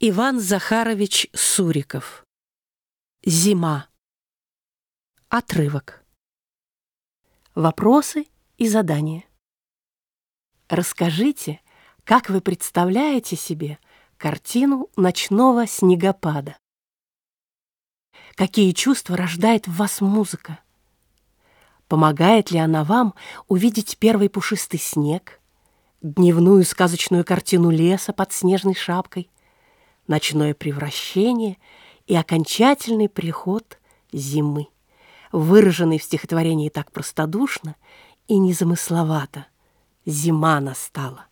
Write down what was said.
Иван Захарович Суриков. Зима. Отрывок. Вопросы и задания. Расскажите, как вы представляете себе картину ночного снегопада? Какие чувства рождает в вас музыка? Помогает ли она вам увидеть первый пушистый снег, дневную сказочную картину леса под снежной шапкой, ночное превращение и окончательный приход зимы, выраженный в стихотворении так простодушно и незамысловато. Зима настала.